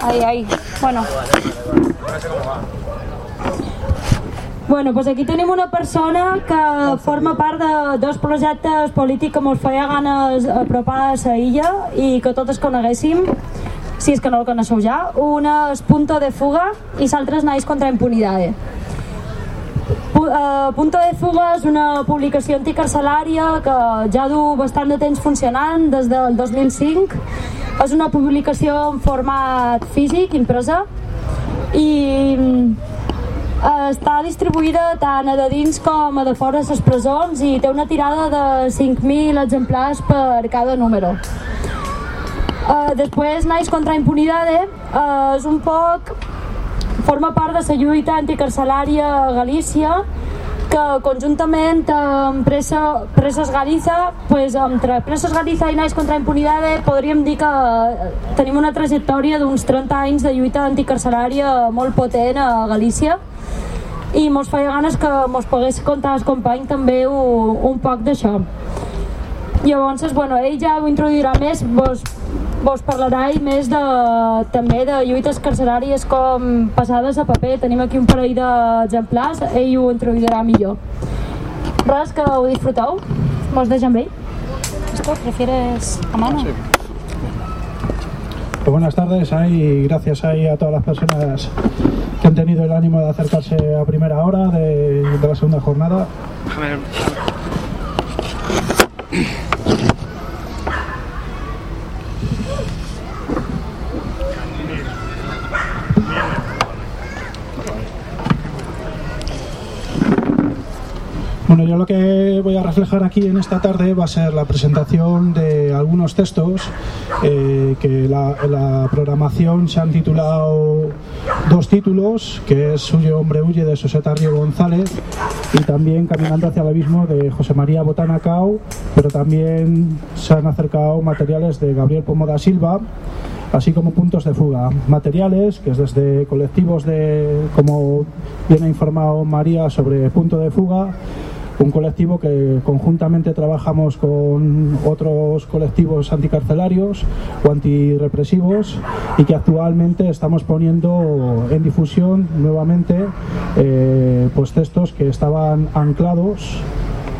Ahí, ahí. Bueno. Bueno, doncs aquí tenim una persona que forma part de dos projectes polítics que ens feia ganes apropar a la illa i que totes coneguéssim, si és que no el coneixeu ja. Un és Punto de Fuga i l'altre és Nais contra Impunidade. Pu- eh, Punto de Fuga és una publicació anticarcelària que ja du bastant de temps funcionant des del 2005. És una publicació en format físic, impresa, i eh, està distribuïda tant a de dins com a de fora de les presons i té una tirada de 5.000 exemplars per cada número. Uh, després, Nais contra Impunidade uh, és un poc forma part de la lluita anticarcelària a Galícia que conjuntament amb Presa, Presos Galiza pues, entre Presos Galiza i Nais contra Impunidade podríem dir que eh, tenim una trajectòria d'uns 30 anys de lluita anticarcelària molt potent a Galícia i mos feia ganes que mos pogués contar el company també un, un poc d'això. Llavors, bueno, ell ja ho introduirà més vos, vos parlarà ell més de, també de lluites carceràries com passades a paper. Tenim aquí un parell d'exemplars. Ell ho introduirà millor. Res, que ho disfruteu mos deixa amb ell Esto prefieres a mano? Pues buenas tardes ahí, y gracias ahí a todas las personas que han tenido el ánimo de acercarse a primera hora de, de la segunda jornada. Bueno, yo lo que voy a reflejar aquí en esta tarde va a ser la presentación de algunos textos eh, que la, la programación se han titulado dos títulos, que es Suyo Hombre Huye de Soseta Río González y también Caminando hacia el Abismo de José María Botana Cao, pero también se han acercado materiales de Gabriel Pomoda Silva así como puntos de fuga. Materiales, que es desde colectivos de, como bien ha informado María, sobre punto de fuga, un colectivo que conjuntamente trabajamos con otros colectivos anticarcelarios o antirrepresivos y que actualmente estamos poniendo en difusión nuevamente eh, pues textos que estaban anclados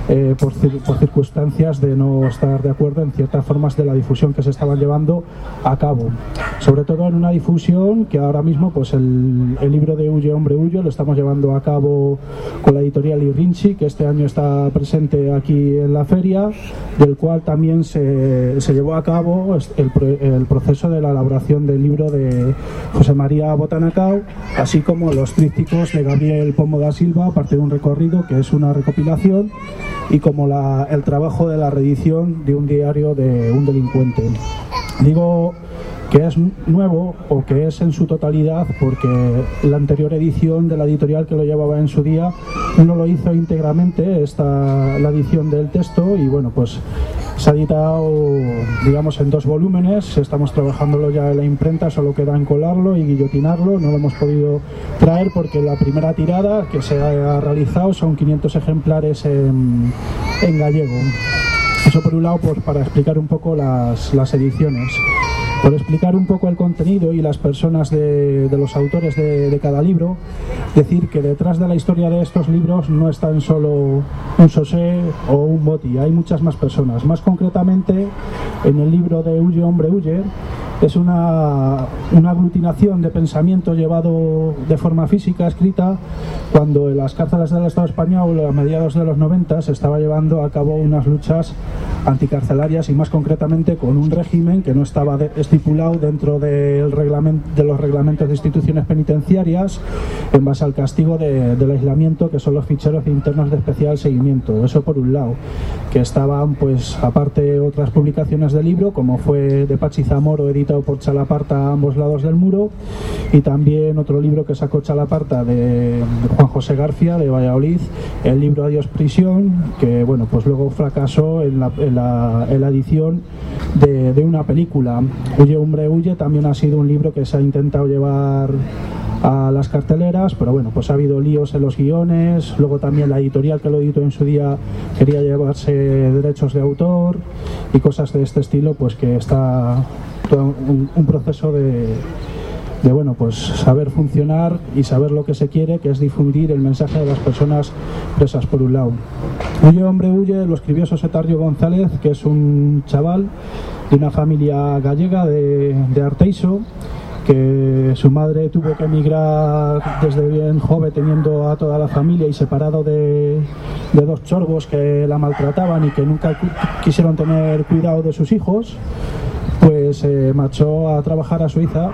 eh, por, por circunstancias de no estar de acuerdo en ciertas formas de la difusión que se estaban llevando a cabo. Sobre todo en una difusión que ahora mismo pues el, el libro de Huye Hombre Huyo lo estamos llevando a cabo con la editorial Irrinchi, que este año está presente aquí en la feria, del cual también se, se llevó a cabo el, el proceso de la elaboración del libro de José María Botanacao, así como los trípticos de Gabriel Pomo da Silva, parte de un recorrido que es una recopilación, y como la- el trabajo de la reedición de un diario de un delincuente. Digo que es nuevo o que es en su totalidad porque la anterior edición de la editorial que lo llevaba en su día no lo hizo íntegramente esta la edición del texto y bueno pues se ha editado digamos en dos volúmenes. Estamos trabajándolo ya en la imprenta solo queda encolarlo y guillotinarlo. No lo hemos podido traer porque la primera tirada que se ha realizado son 500 ejemplares en, gallego. Eso por un lado pues, para explicar un poco las ediciones. Por explicar un poco el contenido y las personas de, los autores de, de cada libro, decir que detrás de la historia de estos libros no están solo un Sosé o un Boti, hay muchas más personas. Más concretamente, en el libro de Huye, hombre, huye, es una, una aglutinación de pensamiento llevado de forma física, escrita, cuando en las cárceles del Estado español a mediados de los 90 se estaba llevando a cabo unas luchas anticarcelarias y más concretamente con un régimen que no estaba de- estipulado dentro del reglamento, de los reglamentos de instituciones penitenciarias en base al castigo de- del aislamiento que son los ficheros internos de especial seguimiento. Eso por un lado, que estaban pues aparte otras publicaciones del libro como fue de Pachi Zamoro editado por Chalaparta a ambos lados del muro y también otro libro que sacó Chalaparta de Juan José García de Valladolid, el libro Adiós Prisión, que bueno pues luego fracasó en la, en la- en la edición de, de una película. Huye Hombre Huye también ha sido un libro que se ha intentado llevar a las carteleras, pero bueno, pues ha habido líos en los guiones, luego también la editorial que lo editó en su día quería llevarse derechos de autor y cosas de este estilo, pues que está todo un, proceso de, de, bueno, pues saber funcionar y saber lo que se quiere, que es difundir el mensaje de las personas presas por un lado. Huye, hombre, huye, lo escribió Sosetario González, que es un chaval de una familia gallega de, de Arteiso, que su madre tuvo que emigrar desde bien joven teniendo a toda la familia y separado de, dos chorbos que la maltrataban y que nunca quisieron tener cuidado de sus hijos, pues se marchó a trabajar a Suiza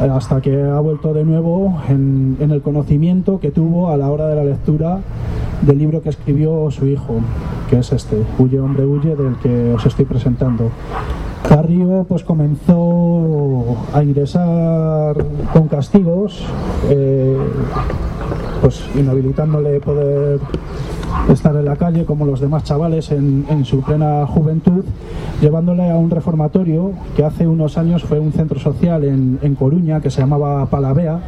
hasta que ha vuelto de nuevo en, en el conocimiento que tuvo a la hora de la lectura del libro que escribió su hijo, que es este, Huye hombre huye, del que os estoy presentando. Carrio pues comenzó a ingresar con castigos, eh, pues inhabilitándole poder estar en la calle como los demás chavales en, su plena juventud, llevándole a un reformatorio que hace unos años fue un centro social en, en Coruña que se llamaba Palavea,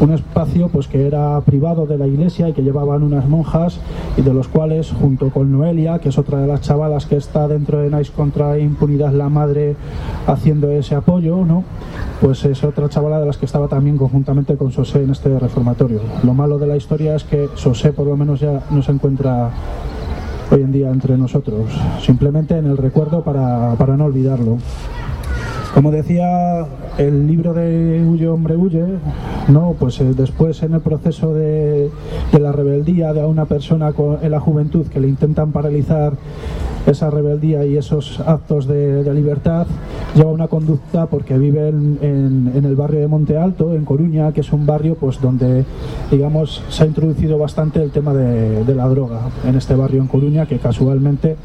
un espacio pues que era privado de la iglesia y que llevaban unas monjas y de los cuales junto con Noelia, que es otra de las chavalas que está dentro de Nice contra Impunidad la madre haciendo ese apoyo, ¿no? Pues es otra chavala de las que estaba también conjuntamente con Sosé en este reformatorio. Lo malo de la historia es que Sosé por lo menos ya no se encuentra hoy en día entre nosotros, simplemente en el recuerdo para, para no olvidarlo. Como decía el libro de Huye hombre huye, no, pues eh, después en el proceso de, la rebeldía de una persona en la juventud que le intentan paralizar esa rebeldía y esos actos de, libertad, lleva una conducta porque vive en, el barrio de Monte Alto, en Coruña, que es un barrio pues donde digamos se ha introducido bastante el tema de, la droga en este barrio en Coruña, que casualmente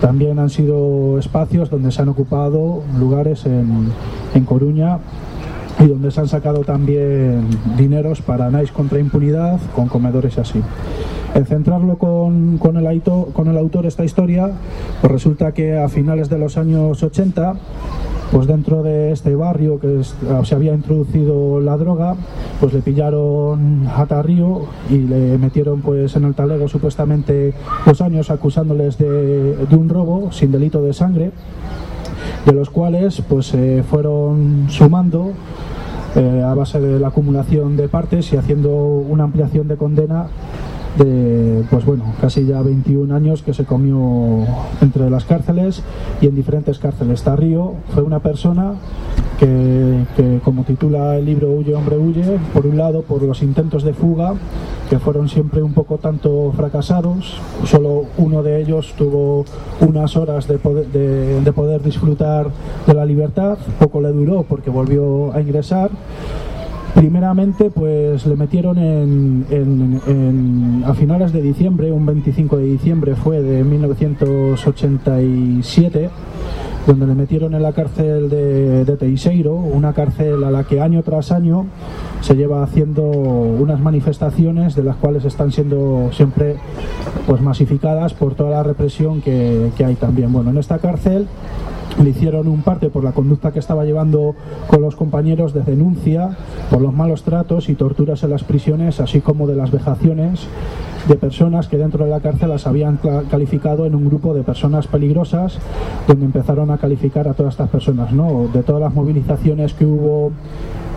también han sido espacios donde se han ocupado lugares en, en Coruña y donde se han sacado también dineros para Nice contra impunidad con comedores y así. En centrarlo con, con, el, con el autor esta historia, pues resulta que a finales de los años 80 pues dentro de este barrio que se había introducido la droga, pues le pillaron a Tarrío y le metieron pues en el talego supuestamente dos años acusándoles de, de un robo sin delito de sangre de los cuales pues se fueron sumando eh, a base de la acumulación de partes y haciendo una ampliación de condena de pues bueno casi ya 21 años que se comió entre las cárceles y en diferentes cárceles. Tarrío fue una persona que, como titula el libro Huye hombre huye por un lado por los intentos de fuga que fueron siempre un poco tanto fracasados solo uno de ellos tuvo unas horas de poder disfrutar de la libertad poco le duró porque volvió a ingresar Primeramente, pues le metieron en, a finales de diciembre, un 25 de diciembre fue de 1987, donde le metieron en la cárcel de, de una cárcel a la que año tras año se lleva haciendo unas manifestaciones de las cuales están siendo siempre pues masificadas por toda la represión que, que hay también. Bueno, en esta cárcel le hicieron un parte por la conducta que estaba llevando con los compañeros de denuncia por los malos tratos y torturas en las prisiones, así como de las vejaciones de personas que dentro de la cárcel las habían calificado en un grupo de personas peligrosas, donde empezaron a calificar a todas estas personas, ¿no? De todas las movilizaciones que hubo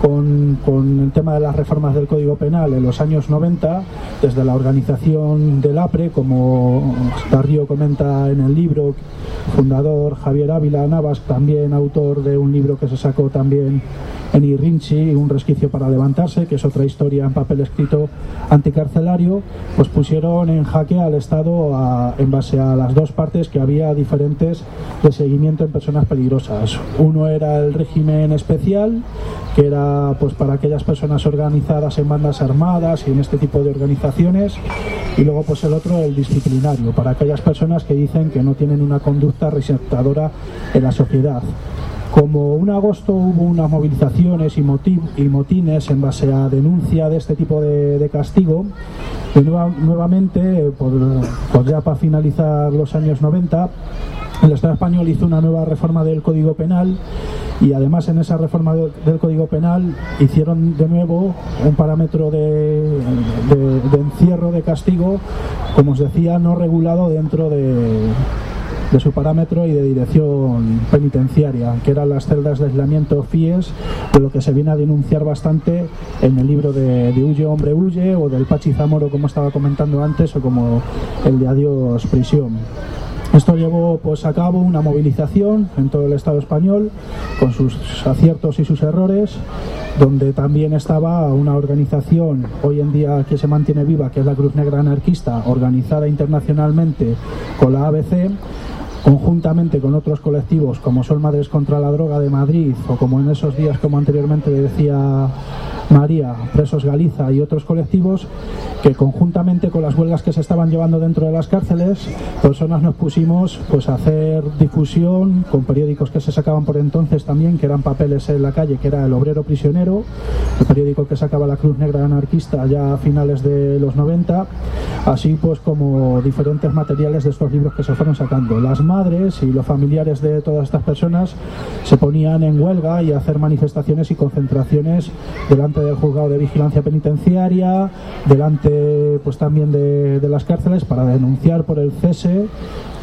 con, con, el tema de las reformas del Código Penal en los años 90, desde la organización del APRE, como Barrio comenta en el libro, fundador Javier Ávila Navas, también autor de un libro que se sacó también en Irrinchi, Un resquicio para levantarse, que es otra historia en papel escrito anticarcelario, pues pusieron en jaque al Estado en base a las dos partes que había diferentes de seguimiento en personas peligrosas. Uno era el régimen especial, que era pues para aquellas personas organizadas en bandas armadas y en este tipo de organizaciones, y luego pues el otro el disciplinario, para aquellas personas que dicen que no tienen una conducta receptadora en la sociedad. Como un agosto hubo unas movilizaciones y, motines en base a denuncia de este tipo de, castigo, nuevamente, por, ya para finalizar los años 90, el Estado español hizo una nueva reforma del Código Penal y además en esa reforma del Código Penal hicieron de nuevo un parámetro de, de, encierro de castigo, como os decía, no regulado dentro de, su parámetro y de dirección penitenciaria, que eran las celdas de aislamiento FIES, de lo que se viene a denunciar bastante en el libro de, de Huye, Hombre Huye, o del Pachi Zamoro, como estaba comentando antes, o como el de Adiós Prisión. Esto llevó pues, a cabo una movilización en todo el Estado español, con sus aciertos y sus errores, donde también estaba una organización hoy en día que se mantiene viva, que es la Cruz Negra Anarquista, organizada internacionalmente con la ABC, conjuntamente con otros colectivos como son Madres contra la Droga de Madrid o como en esos días, como anteriormente decía María, Presos Galiza y otros colectivos que conjuntamente con las huelgas que se estaban llevando dentro de las cárceles, personas nos pusimos pues a hacer difusión con periódicos que se sacaban por entonces también, que eran papeles en la calle, que era El Obrero Prisionero, el periódico que sacaba la Cruz Negra Anarquista ya a finales de los 90, así pues como diferentes materiales de estos libros que se fueron sacando. Las madres y los familiares de todas estas personas se ponían en huelga y hacer manifestaciones y concentraciones delante del juzgado de vigilancia penitenciaria, delante pues también de, las cárceles para denunciar por el cese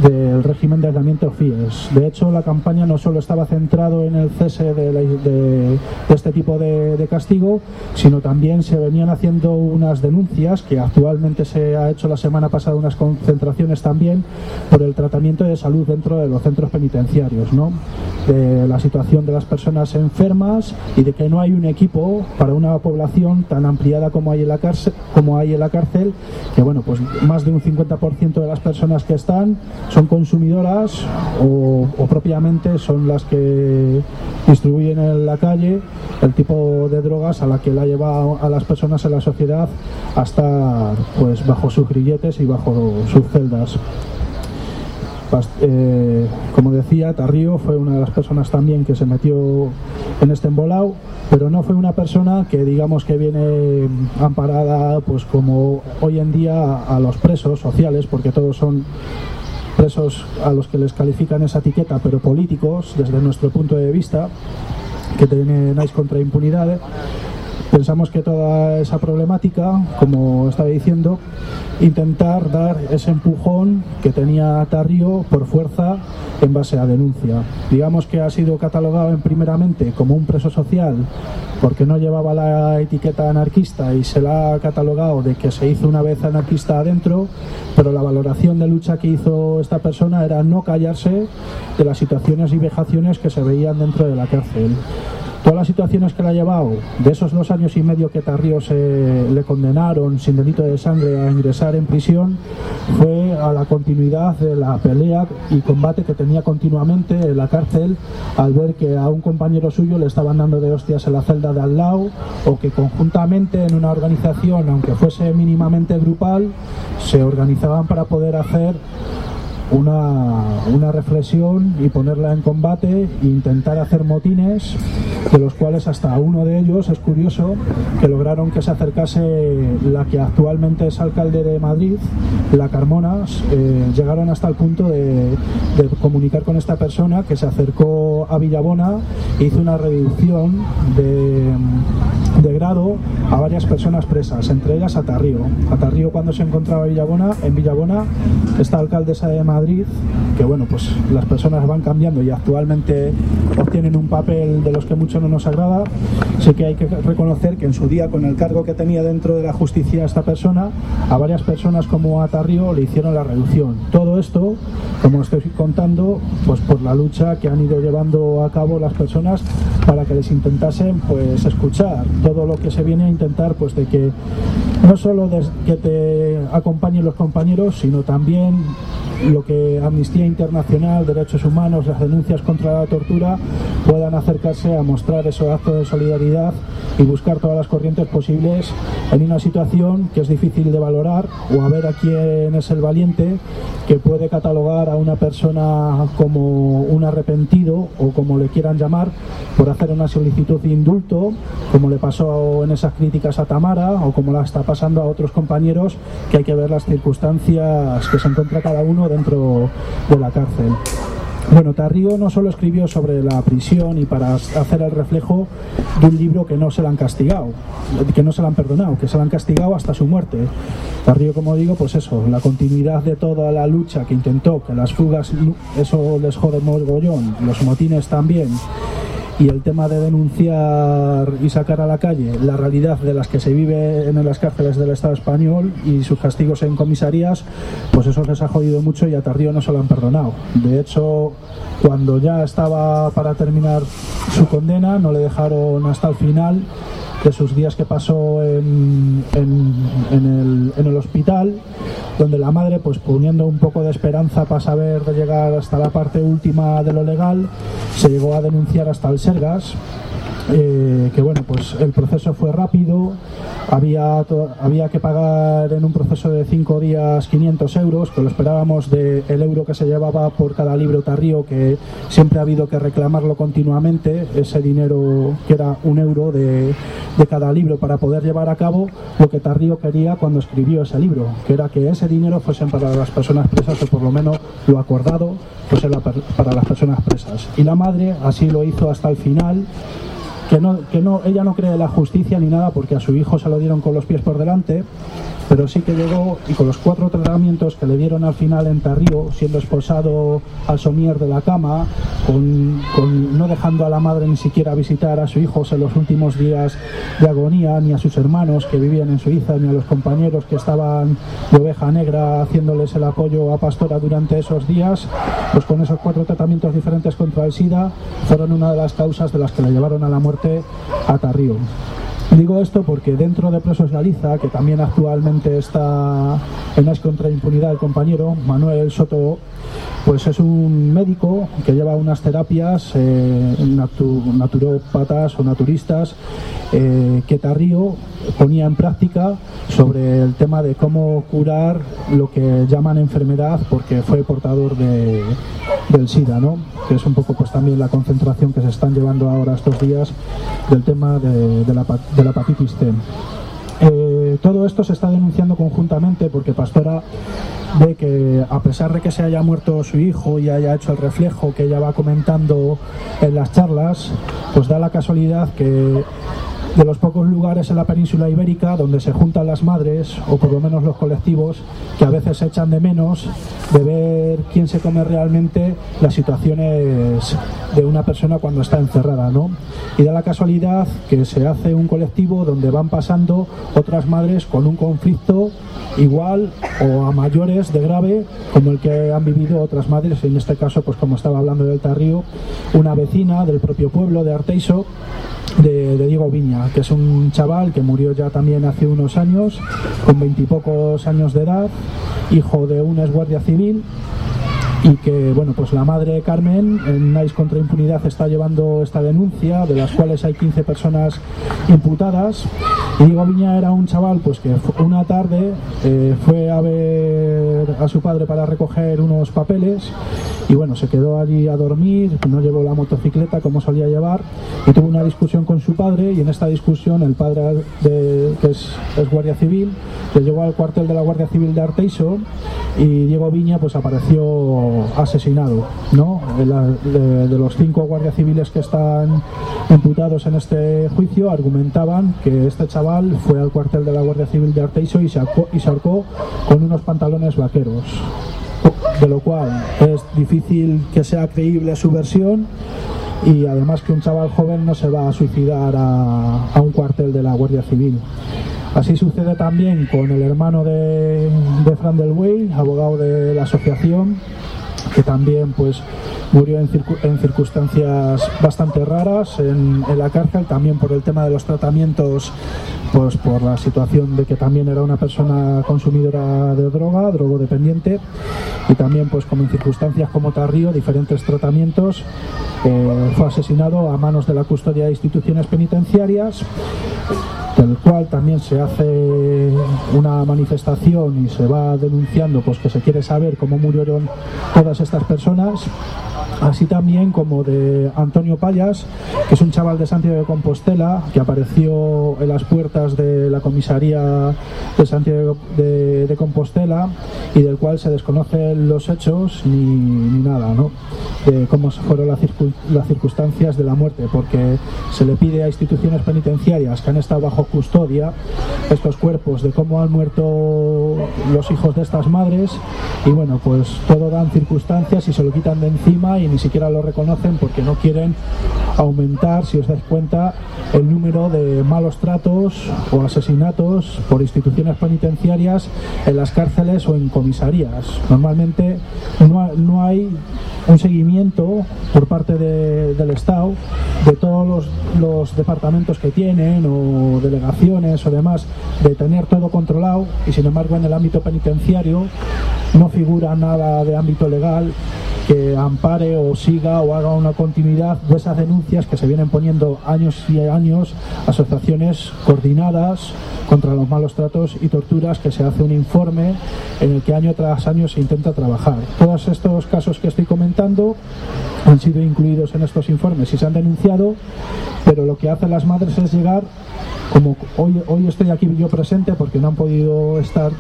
del régimen de aislamiento FIES. De hecho, la campaña no solo estaba centrado en el cese de, este tipo de, castigo, sino también se venían haciendo unas denuncias, que actualmente se ha hecho la semana pasada unas concentraciones también, por el tratamiento de salud dentro de los centros penitenciarios, ¿no? de la situación de las personas enfermas y de que no hay un equipo para una población tan ampliada como hay en la cárcel, como hay en la cárcel que bueno, pues más de un 50% de las personas que están son consumidoras o, o, propiamente son las que distribuyen en la calle el tipo de drogas a la que la lleva a las personas en la sociedad a estar pues bajo sus grilletes y bajo sus celdas. Eh, como decía, Tarrío fue una de las personas también que se metió en este embolado, pero no fue una persona que digamos que viene amparada pues como hoy en día a los presos sociales, porque todos son presos a los que les califican esa etiqueta, pero políticos desde nuestro punto de vista, que tenéis contra impunidad. Pensamos que toda esa problemática, como estaba diciendo, intentar dar ese empujón que tenía Tarrio por fuerza en base a denuncia. Digamos que ha sido catalogado en primeramente como un preso social porque no llevaba la etiqueta anarquista y se la ha catalogado de que se hizo una vez anarquista adentro, pero la valoración de lucha que hizo esta persona era no callarse de las situaciones y vejaciones que se veían dentro de la cárcel. Todas las situaciones que le ha llevado, de esos dos años y medio que Tarrío se le condenaron sin delito de sangre a ingresar en prisión, fue a la continuidad de la pelea y combate que tenía continuamente en la cárcel al ver que a un compañero suyo le estaban dando de hostias en la celda de al lado o que conjuntamente en una organización, aunque fuese mínimamente grupal, se organizaban para poder hacer una, reflexión y ponerla en combate e intentar hacer motines, de los cuales hasta uno de ellos es curioso que lograron que se acercase la que actualmente es alcalde de Madrid, la Carmonas, eh, llegaron hasta el punto de, de, comunicar con esta persona que se acercó a Villabona hizo una reducción de, de grado a varias personas presas, entre ellas a Tarrío. A Tarrío cuando se encontraba Villabona, en Villabona, esta alcaldesa de Madrid que bueno, pues las personas van cambiando y actualmente obtienen un papel de los que mucho no nos agrada, sí que hay que reconocer que en su día con el cargo que tenía dentro de la justicia esta persona, a varias personas como a Tarrio le hicieron la reducción. Todo esto, como estoy contando, pues por la lucha que han ido llevando a cabo las personas para que les intentasen pues escuchar lo que se viene a intentar pues de que no solo de que te acompañen los compañeros, sino también lo que Amnistía Internacional, Derechos Humanos, las denuncias contra la tortura puedan acercarse a mostrar esos actos de solidaridad y buscar todas las corrientes posibles en una situación que es difícil de valorar o a ver a quién es el valiente que puede catalogar a una persona como un arrepentido o como le quieran llamar por hacer una solicitud de indulto, como le pasó en esas críticas a Tamara o como la está pasando a otros compañeros, que hay que ver las circunstancias que se encuentra cada uno dentro de la cárcel. Bueno, Tarrío no solo escribió sobre la prisión y para hacer el reflejo de un libro que no se le han castigado, que no se le han perdonado, que se le han castigado hasta su muerte. Tarrío, como digo, pues eso, la continuidad de toda la lucha que intentó, que las fugas, eso les jode mogollón, los motines también, y el tema de denunciar y sacar a la calle la realidad de las que se vive en las cárceles del Estado español y sus castigos en comisarías, pues eso les ha jodido mucho y a Tardío no se lo han perdonado. De hecho, cuando ya estaba para terminar su condena, no le dejaron hasta el final de sus días que pasó en, en, el, hospital, donde la madre, pues poniendo un poco de esperanza para saber de llegar hasta la parte última de lo legal, se llegó a denunciar hasta el Sergas eh, que bueno, pues el proceso fue rápido, había, había que pagar en un proceso de cinco días 500 euros, que lo esperábamos del el euro que se llevaba por cada libro Tarrío, que siempre ha habido que reclamarlo continuamente, ese dinero que era un euro de, de cada libro para poder llevar a cabo lo que Tarrío quería cuando escribió ese libro, que era que ese dinero fuese para las personas presas o por lo menos lo acordado fuese para las personas presas. Y la madre así lo hizo hasta el final que no, que no, ella no cree en la justicia ni nada porque a su hijo se lo dieron con los pies por delante, pero sí que llegó y con los cuatro tratamientos que le dieron al final en Tarrío, siendo esposado al somier de la cama, con, no dejando a la madre ni siquiera visitar a su hijo en los últimos días de agonía, ni a sus hermanos que vivían en Suiza, ni a los compañeros que estaban de oveja negra haciéndoles el apoyo a Pastora durante esos días, pues con esos cuatro tratamientos diferentes contra el SIDA fueron una de las causas de las que le llevaron a la muerte a Tarrío. Digo esto porque dentro de Presos Galiza, que también actualmente está en las contra impunidad el compañero Manuel Soto, pues es un médico que lleva unas terapias eh, naturópatas o naturistas eh, que Tarrío ponía en práctica sobre el tema de cómo curar lo que llaman enfermedad porque fue portador de, del SIDA, ¿no? que es un poco pues también la concentración que se están llevando ahora estos días del tema de, la, de la, hepatitis C. Eh, todo esto se está denunciando conjuntamente porque Pastora ve que a pesar de que se haya muerto su hijo y haya hecho el reflejo que ella va comentando en las charlas, pues da la casualidad que de los pocos lugares en la península ibérica donde se juntan las madres, o por lo menos los colectivos, que a veces se echan de menos de ver quién se come realmente las situaciones de una persona cuando está encerrada, ¿no? Y da la casualidad que se hace un colectivo donde van pasando otras madres con un conflicto igual o a mayores de grave como el que han vivido otras madres, en este caso, pues como estaba hablando del Tarrío, una vecina del propio pueblo de Arteiso, de, Diego Viña, que es un chaval que murió ya también hace unos años, con veintipocos años de edad, hijo de un guardia civil y que bueno pues la madre Carmen en NICE contra impunidad está llevando esta denuncia de las cuales hay 15 personas imputadas. Y Diego Viña era un chaval pues que una tarde eh, fue a ver a su padre para recoger unos papeles y bueno se quedó allí a dormir no llevó la motocicleta como solía llevar y tuvo una discusión con su padre y en esta discusión el padre de, que es, guardia civil le llegó al cuartel de la Guardia Civil de Arteiso y Diego Viña pues apareció asesinado. ¿no? De, los cinco guardias civiles que están imputados en este juicio argumentaban que este chaval fue al cuartel de la Guardia Civil de Arteiso y se, y se con unos pantalones vaqueros. De lo cual es difícil que sea creíble su versión y además que un chaval joven no se va a suicidar a, a un cuartel de la Guardia Civil. Así sucede también con el hermano de, de Fran Del abogado de la asociación, que también pues murió en, circunstancias bastante raras en, la cárcel, también por el tema de los tratamientos, pues por la situación de que también era una persona consumidora de droga, drogodependiente, y también pues como en circunstancias como Tarrío, diferentes tratamientos, eh, fue asesinado a manos de la custodia de instituciones penitenciarias del cual también se hace una manifestación y se va denunciando pues que se quiere saber cómo murieron todas estas personas así también como de Antonio Payas, que es un chaval de Santiago de Compostela que apareció en las puertas de la comisaría de Santiago de, Compostela y del cual se desconocen los hechos ni, nada, ¿no? De cómo fueron las, circunstancias de la muerte, porque se le pide a instituciones penitenciarias que han estado bajo custodia estos cuerpos de cómo han muerto los hijos de estas madres y bueno, pues todo dan circunstancias y se lo quitan de encima y ni siquiera lo reconocen porque no quieren aumentar, si os dais cuenta, el número de malos tratos o asesinatos por instituciones penitenciarias en las cárceles o en comisarías. Normalmente no, hay un seguimiento por parte del Estado de todos los, departamentos que tienen o delegaciones o demás de tener todo controlado y sin embargo en el ámbito penitenciario no figura nada de ámbito legal que ampare o siga o haga una continuidad de esas denuncias que se vienen poniendo años y años asociaciones coordinadas contra los malos tratos y torturas que se hace un informe en el que año tras año se intenta trabajar. Todos estos casos que estoy comentando han sido incluidos en estos informes y se han denunciado, pero lo que hacen las madres es llegar, como hoy, hoy estoy aquí yo presente porque no han podido estar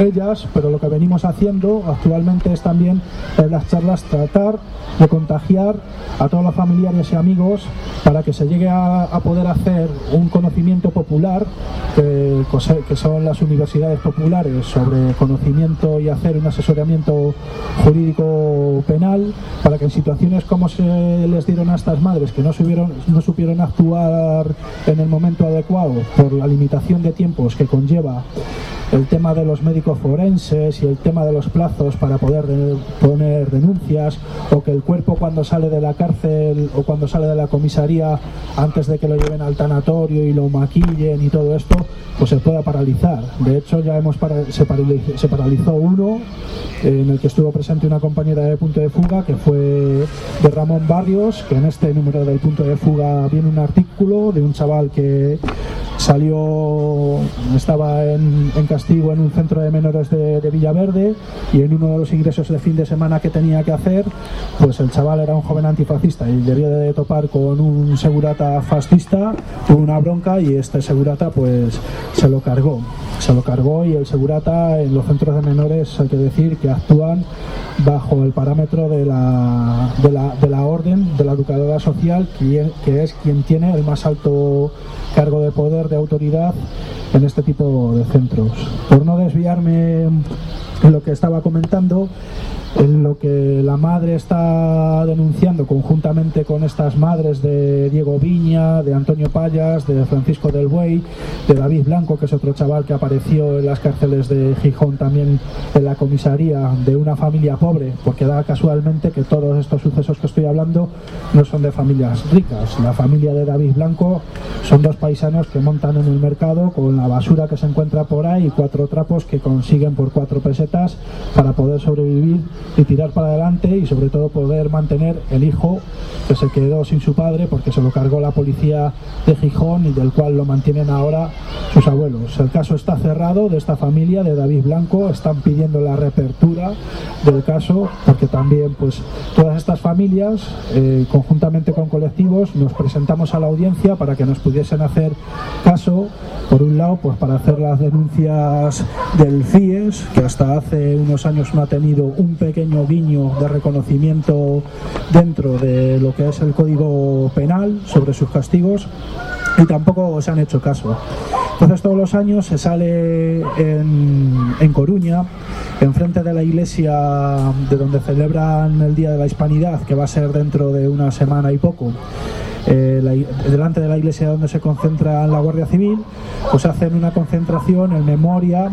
ellas, pero lo que venimos haciendo actualmente es también las charlas tratar de contagiar a todos los familiares y amigos para que se llegue a, poder hacer un conocimiento popular, que, que, son las universidades populares, sobre conocimiento y hacer un asesoramiento jurídico penal, para que en situaciones como se les dieron a estas madres, que no, supieron, no supieron actuar en el momento adecuado por la limitación de tiempos que conlleva el tema de los médicos forenses y el tema de los plazos para poder poner denuncias o que el cuerpo cuando sale de la cárcel o cuando sale de la comisaría antes de que lo lleven al tanatorio y lo maquillen y todo esto pues se pueda paralizar. De hecho ya hemos se, paralizó, uno en el que estuvo presente una compañera de punto de fuga que fue de Ramón Barrios que en este número del punto de fuga viene un artículo de un chaval que salió, estaba en, castigo en un centro de menores de, Villaverde y en uno de los ingresos de fin de semana que tenía que hacer, pues el chaval era un joven antifascista y debió de topar con un segurata fascista, tuvo una bronca y este segurata pues se lo cargó. Se lo cargó y el segurata en los centros de menores hay que decir que actúan bajo el parámetro de la, de la, de la orden de la educadora social, que, que es quien tiene el más alto cargo de poder, de autoridad en este tipo de centros. Por no desviarme lo que estaba comentando, en lo que la madre está denunciando conjuntamente con estas madres de Diego Viña, de Antonio Payas, de Francisco del Buey, de David Blanco, que es otro chaval que apareció en las cárceles de Gijón también en la comisaría de una familia pobre, porque da casualmente que todos estos sucesos que estoy hablando no son de familias ricas. La familia de David Blanco son dos paisanos que montan en el mercado con la basura que se encuentra por ahí y cuatro trapos que consiguen por cuatro pesetas para poder sobrevivir y tirar para adelante y sobre todo poder mantener el hijo que se quedó sin su padre porque se lo cargó la policía de Gijón y del cual lo mantienen ahora sus abuelos. El caso está cerrado de esta familia de David Blanco, están pidiendo la reapertura del caso porque también pues todas estas familias eh, conjuntamente con colectivos nos presentamos a la audiencia para que nos pudiesen hacer caso por un lado pues para hacer las denuncias del FIES que hasta hace unos años no ha tenido un pequeño guiño de reconocimiento dentro de lo que es el código penal sobre sus castigos y tampoco se han hecho caso. Entonces todos los años se sale en, en Coruña, enfrente de la iglesia de donde celebran el Día de la Hispanidad, que va a ser dentro de una semana y poco, eh, delante de la iglesia donde se concentra la Guardia Civil, pues hacen una concentración en memoria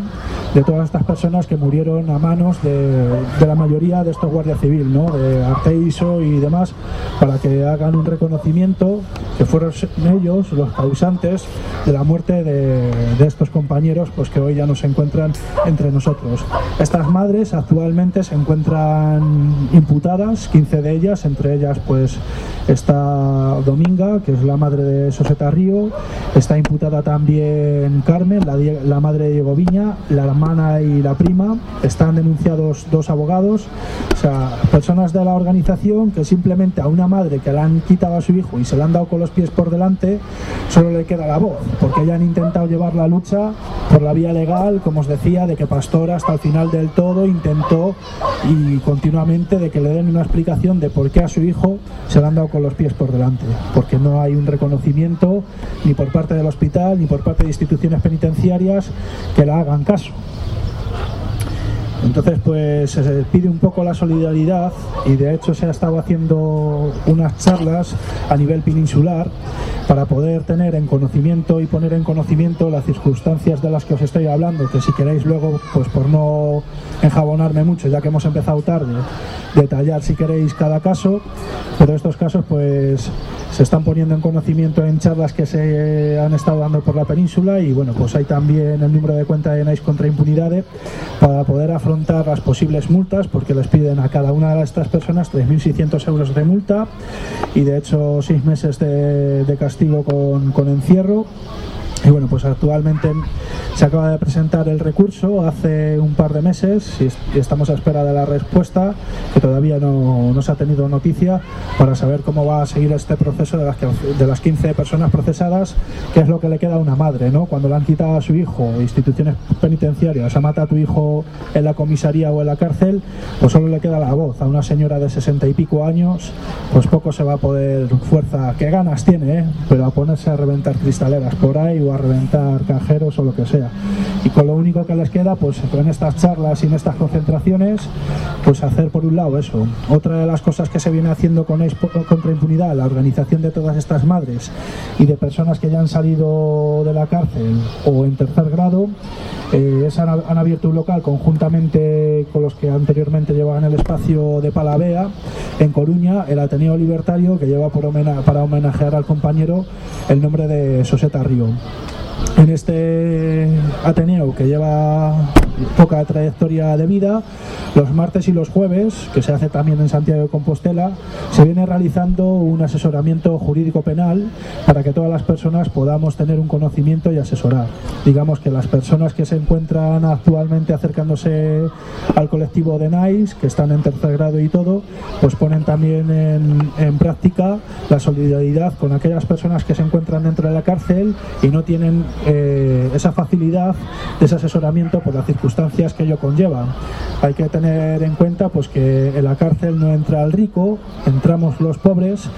de todas estas personas que murieron a manos de, la mayoría de estos guardias civil, ¿no? de Arteiso y demás, para que hagan un reconocimiento que fueron ellos los causantes de la muerte de, estos compañeros pues que hoy ya no se encuentran entre nosotros. Estas madres actualmente se encuentran imputadas, 15 de ellas, entre ellas pues está Dominga, que es la madre de Soseta Río, está imputada también Carmen, la, madre de Diego Viña, la hermana y la prima, están denunciados dos abogados, o sea, personas de la organización que simplemente a una madre que le han quitado a su hijo y se le han dado con los pies por delante, solo le queda la voz, porque ya han intentado llevar la lucha por la vía legal, como os decía, de que Pastor hasta el final del todo intentó y continuamente de que le den una explicación de por qué a su hijo se le han dado con los pies por delante, porque no hay un reconocimiento ni por parte del hospital ni por parte de instituciones penitenciarias que la hagan caso. Entonces, pues se pide un poco la solidaridad y de hecho se ha estado haciendo unas charlas a nivel peninsular para poder tener en conocimiento y poner en conocimiento las circunstancias de las que os estoy hablando, que si queréis luego, pues por no enjabonarme mucho, ya que hemos empezado tarde, detallar si queréis cada caso, pero estos casos pues se están poniendo en conocimiento en charlas que se han estado dando por la península y bueno, pues hay también el número de cuenta de NICE contra impunidades para poder afrontar las posibles multas porque les piden a cada una de estas personas 3.600 euros de multa y de hecho seis meses de, castigo con, encierro y bueno, pues actualmente se acaba de presentar el recurso hace un par de meses y estamos a espera de la respuesta, que todavía no, no se ha tenido noticia, para saber cómo va a seguir este proceso de las, de las 15 personas procesadas, que es lo que le queda a una madre, ¿no? Cuando le han quitado a su hijo, instituciones penitenciarias, o sea, mata a tu hijo en la comisaría o en la cárcel, pues solo le queda la voz. A una señora de 60 y pico años, pues poco se va a poder, fuerza, qué ganas tiene, ¿eh? Pero a ponerse a reventar cristaleras por ahí a reventar cajeros o lo que sea. Y con lo único que les queda, pues en estas charlas y en estas concentraciones, pues hacer por un lado eso. Otra de las cosas que se viene haciendo con contra impunidad, la organización de todas estas madres y de personas que ya han salido de la cárcel o en tercer grado, eh, es, han, abierto un local conjuntamente con los que anteriormente llevaban el espacio de Palavea en Coruña, el Ateneo Libertario, que lleva por para homenajear al compañero el nombre de Soseta Río en este Ateneo que lleva poca trayectoria de vida, los martes y los jueves, que se hace también en Santiago de Compostela, se viene realizando un asesoramiento jurídico penal para que todas las personas podamos tener un conocimiento y asesorar. Digamos que las personas que se encuentran actualmente acercándose al colectivo de NICE, que están en tercer grado y todo, pues ponen también en, práctica la solidaridad con aquellas personas que se encuentran dentro de la cárcel y no tienen eh, esa facilidad de ese asesoramiento por las circunstancias que ello conlleva. Hay que tener en cuenta pues que en la cárcel no entra el rico, entramos los pobres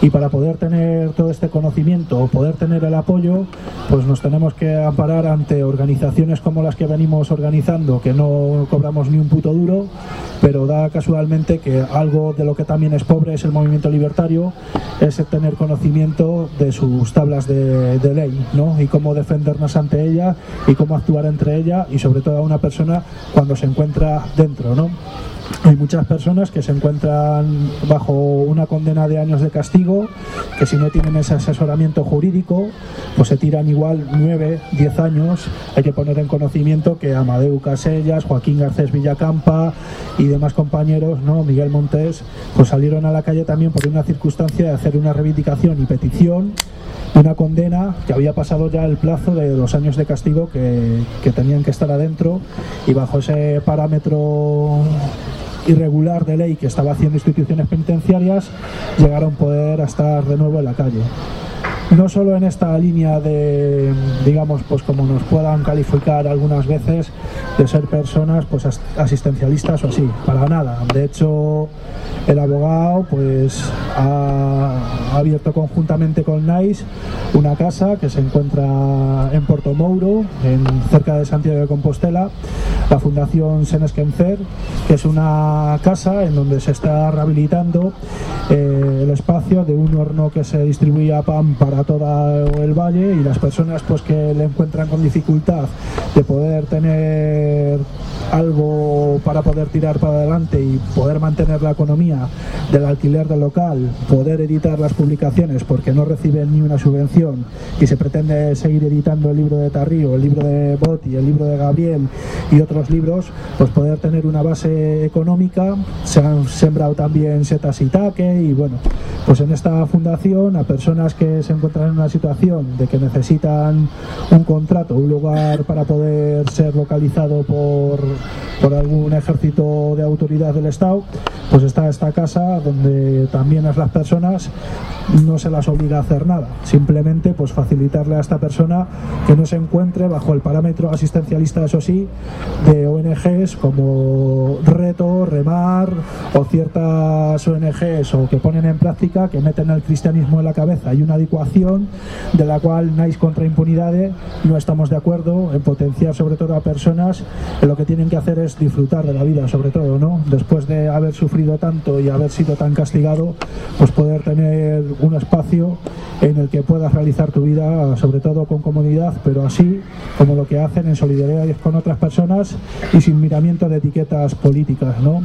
y para poder tener todo este conocimiento o poder tener el apoyo, pues nos tenemos que amparar ante organizaciones como las que venimos organizando, que no cobramos ni un puto duro, pero da casualmente que algo de lo que también es pobre es el movimiento libertario, es tener conocimiento de sus tablas de, de ley, ¿no? Y cómo defendernos ante ella y cómo actuar entre ella y sobre todo a una persona cuando se encuentra dentro, ¿no? Hay muchas personas que se encuentran bajo una condena de años de castigo, que si no tienen ese asesoramiento jurídico, pues se tiran igual 9, 10 años. Hay que poner en conocimiento que Amadeu Casellas, Joaquín Garcés Villacampa y demás compañeros, ¿no? Miguel Montés, pues salieron a la calle también por una circunstancia de hacer una reivindicación y petición una condena que había pasado ya el plazo de los años de castigo que, que tenían que estar adentro y bajo ese parámetro irregular de ley que estaba haciendo instituciones penitenciarias llegaron a poder estar de nuevo en la calle no solo en esta línea de, digamos, pues como nos puedan calificar algunas veces de ser personas pues asistencialistas o así, para nada. De hecho, el abogado pues ha abierto conjuntamente con NICE una casa que se encuentra en Porto Mouro, en, cerca de Santiago de Compostela, la Fundación Senesquencer, que es una casa en donde se está rehabilitando eh, el espacio de un horno que se distribuía pan para todo el valle y las personas pues que le encuentran con dificultad de poder tener algo para poder tirar para adelante y poder mantener la economía del alquiler del local, poder editar las publicaciones porque no reciben ni una subvención y se pretende seguir editando el libro de Tarrío, el libro de Botti, el libro de Gabriel y otros libros, pues poder tener una base económica. Se han sembrado también setas y taque y bueno, pues en esta fundación a personas que se encuentran encuentran en una situación de que necesitan un contrato, un lugar para poder ser localizado por, por algún ejército de autoridad del Estado, pues está esta casa donde también a las personas no se las obliga a hacer nada, simplemente pues facilitarle a esta persona que no se encuentre bajo el parámetro asistencialista, eso sí, de ONGs como Reto, Remar o ciertas ONGs o que ponen en práctica que meten el cristianismo en la cabeza y una adecuación de la cual NICE contra impunidades no estamos de acuerdo en potenciar sobre todo a personas que lo que tienen que hacer es disfrutar de la vida sobre todo, ¿no? Después de haber sufrido tanto y haber sido tan castigado, pues poder tener un espacio en el que puedas realizar tu vida, sobre todo con comodidad, pero así como lo que hacen en solidaridad con otras personas y sin miramiento de etiquetas políticas, ¿no?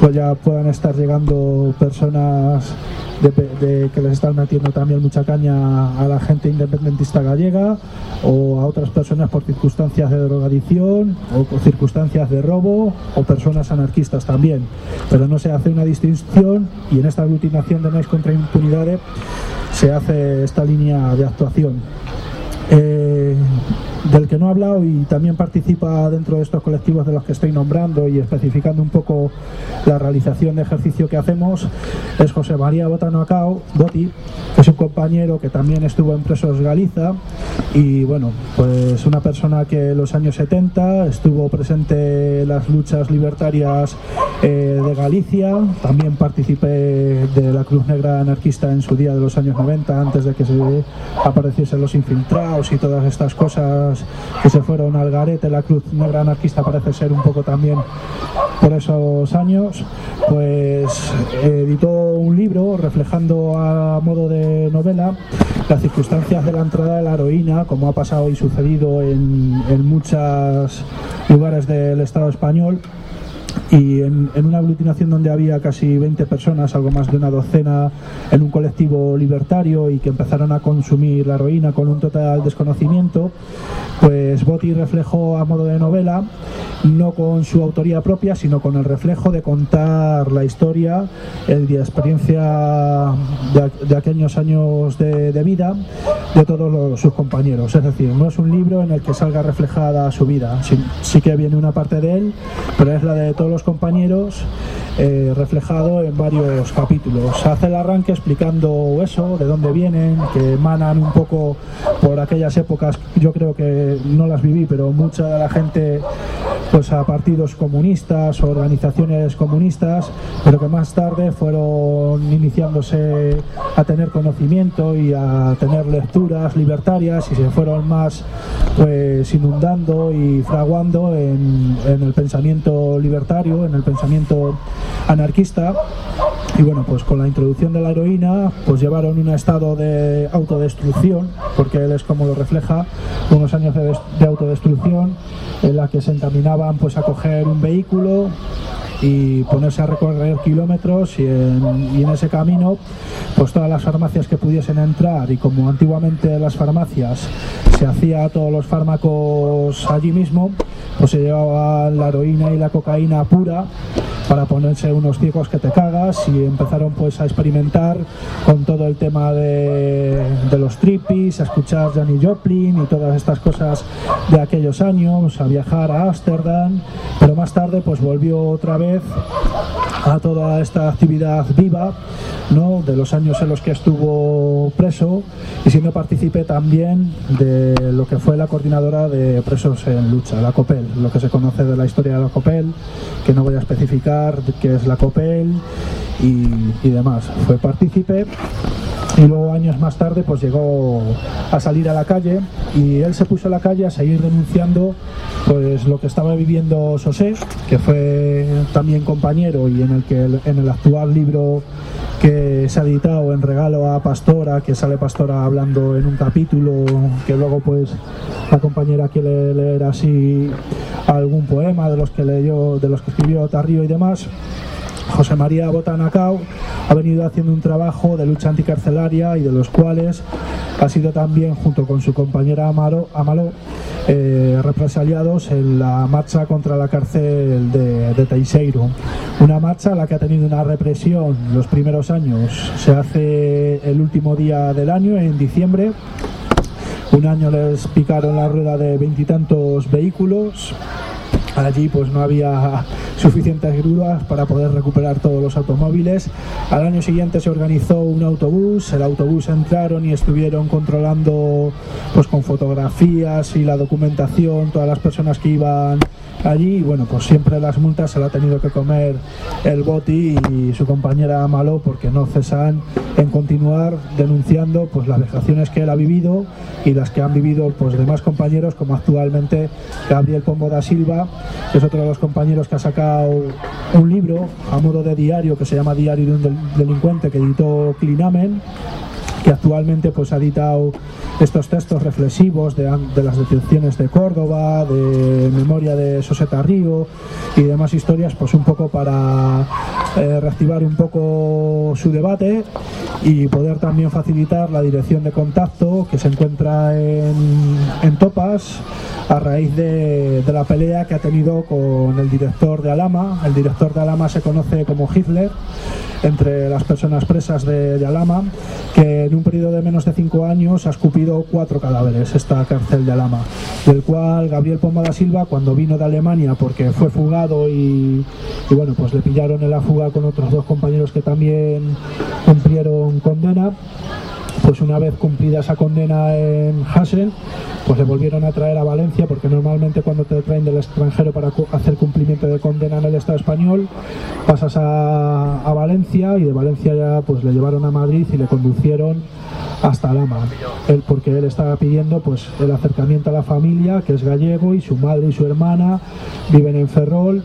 Pues ya puedan estar llegando personas de, que les están metiendo también mucha caña a la gente independentista gallega o a otras personas por circunstancias de drogadicción o por circunstancias de robo o personas anarquistas también. Pero no se hace una distinción y en esta aglutinación de NES contra impunidades se hace esta línea de actuación. Eh, del que no he hablado y también participa dentro de estos colectivos de los que estoy nombrando y especificando un poco la realización de ejercicio que hacemos, es José María Botano Acao, Boti, que es un compañero que también estuvo en Presos Galiza y bueno, pues una persona que en los años 70 estuvo presente en las luchas libertarias eh, de Galicia, también participé de la Cruz Negra anarquista en su día de los años 90, antes de que se apareciesen los infiltrados y todas estas cosas que se fueron al garete, la Cruz Negra Anarquista parece ser un poco también por esos años, pues editó un libro reflejando a modo de novela las circunstancias de la entrada de la heroína, como ha pasado y sucedido en, muchos lugares del Estado español y en, una aglutinación donde había casi 20 personas, algo más de una docena, en un colectivo libertario y que empezaron a consumir la heroína con un total desconocimiento, pues Botti reflejó a modo de novela, no con su autoría propia, sino con el reflejo de contar la historia el de experiencia de, aquellos años de, vida de todos sus compañeros. Es decir, no es un libro en el que salga reflejada su vida, sí, sí que viene una parte de él, pero es la de todos los compañeros eh, reflejado en varios capítulos. Hace el arranque explicando eso, de dónde vienen, que emanan un poco por aquellas épocas, yo creo que no las viví, pero mucha de la gente pues a partidos comunistas organizaciones comunistas, pero que más tarde fueron iniciándose a tener conocimiento y a tener lecturas libertarias y se fueron más pues inundando y fraguando en, en el pensamiento libertario, en el pensamiento anarquista. Y bueno, pues con la introducción de la heroína, pues llevaron un estado de autodestrucción, porque él es como lo refleja, unos años de, de autodestrucción en la que se encaminaban pues a coger un vehículo y ponerse a recorrer kilómetros y en, ese camino pues todas las farmacias que pudiesen entrar. Y como antiguamente las farmacias se hacía todos los fármacos allí mismo pues se llevaban la heroína y la cocaína para ponerse unos ciegos que te cagas y empezaron pues a experimentar con todo el tema de, los trippies, a escuchar Johnny Joplin y todas estas cosas de aquellos años, a viajar a Ámsterdam, pero más tarde pues volvió otra vez a toda esta actividad viva ¿no? de los años en los que estuvo preso y siendo partícipe también de lo que fue la coordinadora de presos en lucha, la COPEL, lo que se conoce de la historia de la COPEL, que no voy a especificar qué es la COPEL y, y demás. Fue partícipe y luego años más tarde pues llegó a salir a la calle y él se puso a la calle a seguir denunciando pues lo que estaba viviendo Sosé, que fue también compañero y en que en el actual libro que se ha editado en regalo a Pastora, que sale Pastora hablando en un capítulo, que luego pues la compañera quiere leer así algún poema de los que leyó, de los que escribió Tarrio y demás José María Botanacao ha venido haciendo un trabajo de lucha anticarcelaria y de los cuales ha sido también, junto con su compañera Amaro, Amalo, eh, represaliados en la marcha contra la cárcel de, de Teixeiro. Una marcha a la que ha tenido una represión los primeros años. Se hace el último día del año, en diciembre. Un año les picaron la rueda de veintitantos vehículos, Allí pues no había suficientes grúas para poder recuperar todos los automóviles. Al año siguiente se organizó un autobús, el autobús entraron y estuvieron controlando pues con fotografías y la documentación todas las personas que iban allí y bueno pues siempre las multas se la ha tenido que comer el Boti y su compañera Malo porque no cesan en continuar denunciando pues las vejaciones que él ha vivido y las que han vivido pues demás compañeros como actualmente Gabriel Pombo da Silva es otro de los compañeros que ha sacado un libro a modo de diario que se llama Diario de un delincuente que editó Clinamen que actualmente pues ha editado estos textos reflexivos de, de, las detenciones de Córdoba, de memoria de Soseta Río y demás historias, pues un poco para eh, reactivar un poco su debate y poder también facilitar la dirección de contacto que se encuentra en, en Topas a raíz de, de, la pelea que ha tenido con el director de Alama. El director de Alama se conoce como Hitler entre las personas presas de, de Alama, que en un periodo de menos de cinco años ha escupido cuatro cadáveres esta cárcel de Alama, del cual Gabriel Pomba da Silva, cuando vino de Alemania, porque fue fugado y, y bueno, pues le pillaron en la fuga con otros dos compañeros que también cumplieron condena, pues una vez cumplida esa condena en Hasen, pues le volvieron a traer a Valencia, porque normalmente cuando te traen del extranjero para hacer cumplimiento de condena en el Estado español, pasas a, a Valencia y de Valencia ya pues le llevaron a Madrid y le conducieron hasta Lama, él, porque él estaba pidiendo pues el acercamiento a la familia, que es gallego, y su madre y su hermana viven en Ferrol,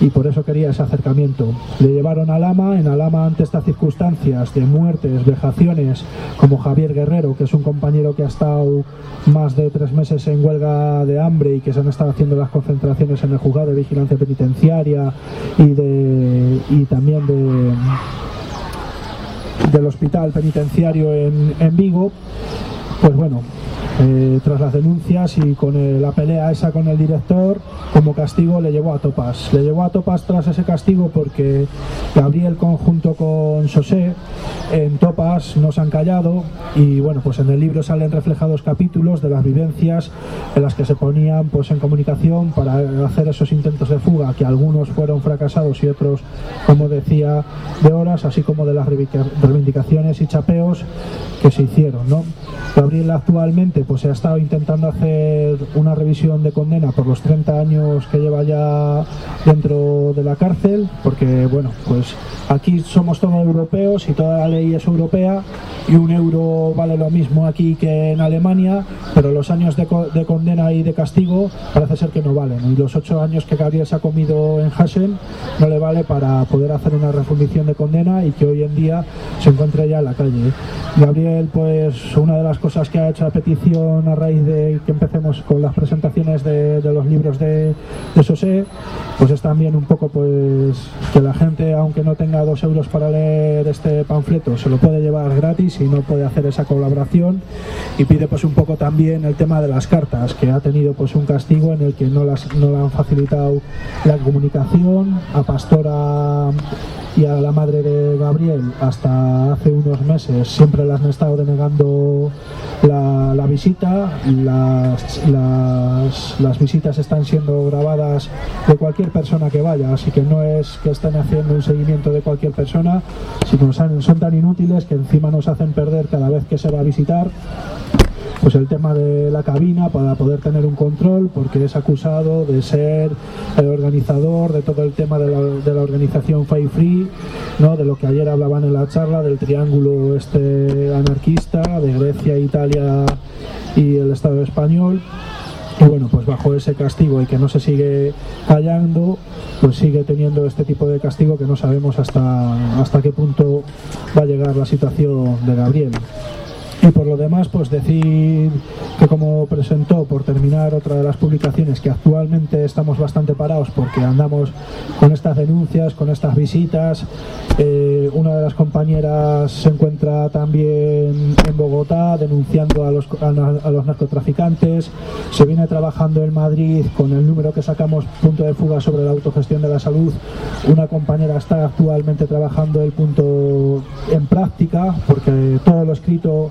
y por eso quería ese acercamiento. Le llevaron a Lama, en Alama ante estas circunstancias de muertes, vejaciones, como Javier Guerrero, que es un compañero que ha estado más de tres meses en huelga de hambre y que se han estado haciendo las concentraciones en el juzgado de vigilancia penitenciaria y, de, y también de del hospital penitenciario en, en Vigo, pues bueno, eh, tras las denuncias y con el, la pelea esa con el director, como castigo le llevó a Topas. Le llevó a Topas tras ese castigo porque Gabriel conjunto con José en Topas no se han callado y bueno, pues en el libro salen reflejados capítulos de las vivencias en las que se ponían pues en comunicación para hacer esos intentos de fuga, que algunos fueron fracasados y otros, como decía, de horas, así como de las reivindicaciones y chapeos que se hicieron, ¿no? Gabriel actualmente pues se ha estado intentando hacer una revisión de condena por los 30 años que lleva ya dentro de la cárcel, porque bueno, pues aquí somos todos europeos y toda la ley es europea y un euro vale lo mismo aquí que en Alemania, pero los años de, de condena y de castigo parece ser que no valen. Y los ocho años que Gabriel se ha comido en Hasen no le vale para poder hacer una refundición de condena y que hoy en día se encuentre ya en la calle. Gabriel, pues una de las cosas que ha hecho a petición a raíz de que empecemos con las presentaciones de, los libros de, de pues es también un poco pues que la gente, aunque no tenga dos euros para leer este panfleto, se lo puede llevar gratis y no puede hacer esa colaboración. Y pide pues un poco también el tema de las cartas, que ha tenido pues un castigo en el que no, las, no le han facilitado la comunicación, a Pastora y a la madre de Gabriel hasta hace unos meses siempre le han estado denegando la, la visita, las, las, las, visitas están siendo grabadas de cualquier persona que vaya, así que no es que estén haciendo un seguimiento de cualquier persona, sino son, son tan inútiles que encima nos hacen perder cada vez que se va a visitar pues el tema de la cabina para poder tener un control porque es acusado de ser el organizador de todo el tema de la, organización Five Free ¿no? de lo que ayer hablaban en la charla del triángulo este anarquista de Grecia, Italia y el Estado español y bueno, pues bajo ese castigo y que no se sigue callando, pues sigue teniendo este tipo de castigo que no sabemos hasta, hasta qué punto va a llegar la situación de Gabriel y por lo demás, pues decir que como presentó, por terminar otra de las publicaciones, que actualmente estamos bastante parados porque andamos con estas denuncias, con estas visitas. Eh, una de las compañeras se encuentra también en Bogotá denunciando a los, a los narcotraficantes. Se viene trabajando en Madrid con el número que sacamos, punto de fuga sobre la autogestión de la salud. Una compañera está actualmente trabajando el punto en práctica porque todo lo escrito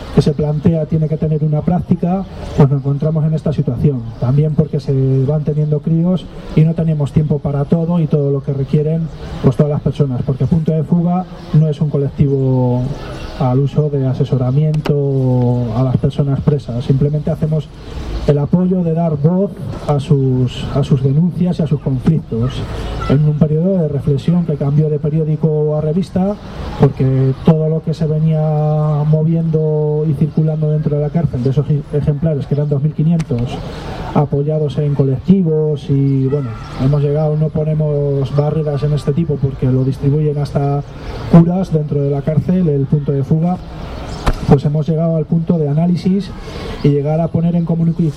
que se plantea tiene que tener una práctica, pues nos encontramos en esta situación. También porque se van teniendo críos y no tenemos tiempo para todo y todo lo que requieren pues todas las personas, porque Punto de Fuga no es un colectivo al uso de asesoramiento a las personas presas, simplemente hacemos el apoyo de dar voz a sus, a sus denuncias y a sus conflictos en un periodo de reflexión que cambió de periódico a revista porque todo lo que se venía moviendo y circulando dentro de la cárcel de esos ejemplares que eran 2.500 apoyados en colectivos y bueno, hemos llegado, no ponemos barreras en este tipo porque lo distribuyen hasta curas dentro de la cárcel, el punto de fuga pues hemos llegado al punto de análisis y llegar a poner en,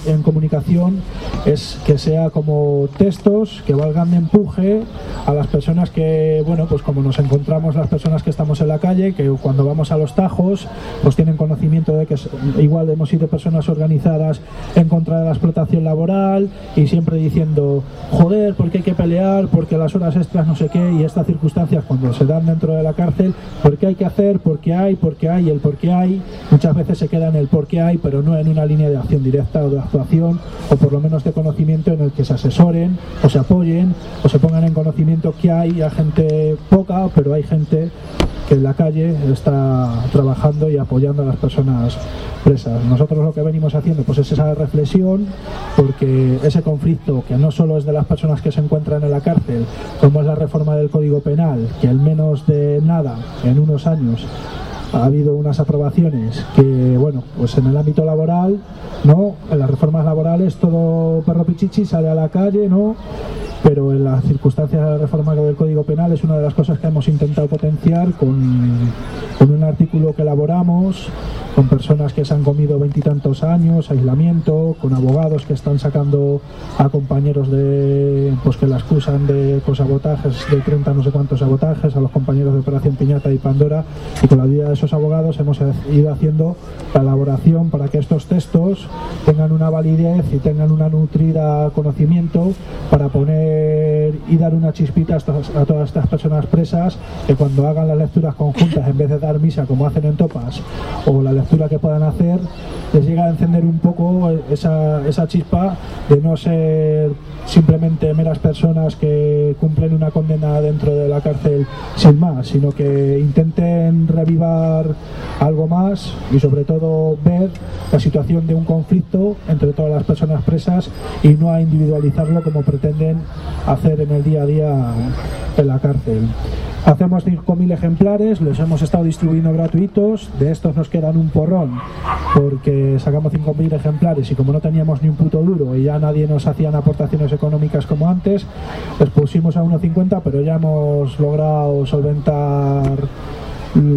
en comunicación es que sea como textos que valgan de empuje a las personas que, bueno, pues como nos encontramos las personas que estamos en la calle, que cuando vamos a los tajos, pues tienen conocimiento de que igual hemos sido personas organizadas en contra de la explotación laboral y siempre diciendo, joder, porque hay que pelear, porque las horas extras no sé qué, y estas circunstancias cuando se dan dentro de la cárcel, porque hay que hacer, porque hay, porque hay, el porque hay, muchas veces se queda en el por qué hay, pero no en una línea de acción directa o de actuación, o por lo menos de conocimiento en el que se asesoren, o se apoyen, o se pongan en conocimiento que hay a gente poca, pero hay gente que en la calle está trabajando y apoyando a las personas presas. Nosotros lo que venimos haciendo pues es esa reflexión, porque ese conflicto que no solo es de las personas que se encuentran en la cárcel, como es la reforma del Código Penal, que al menos de nada, en unos años, ha habido unas aprobaciones que, bueno, pues en el ámbito laboral, ¿no? En las reformas laborales todo perro pichichi sale a la calle, ¿no? Pero en las circunstancias de la reforma del Código Penal es una de las cosas que hemos intentado potenciar con, con un artículo que elaboramos con personas que se han comido veintitantos años, aislamiento, con abogados que están sacando a compañeros de pues que la acusan de sabotajes, de 30 no sé cuántos sabotajes, a los compañeros de Operación Piñata y Pandora, y con la ayuda de abogados hemos ido haciendo la elaboración para que estos textos tengan una validez y tengan una nutrida conocimiento para poner y dar una chispita a, todas estas personas presas que cuando hagan las lecturas conjuntas en vez de dar misa como hacen en Topas o la que puedan hacer, les llega a encender un poco esa, esa chispa de no ser simplemente meras personas que cumplen una condena dentro de la cárcel sin más, sino que intenten revivar algo más y sobre todo ver la situación de un conflicto entre todas las personas presas y no a individualizarlo como pretenden hacer en el día a día en la cárcel. Hacemos 5.000 ejemplares, los hemos estado distribuyendo gratuitos, de estos nos quedan un porrón porque sacamos 5.000 ejemplares y como no teníamos ni un puto duro y ya nadie nos hacían aportaciones económicas como antes, les pusimos a 1.50 pero ya hemos logrado solventar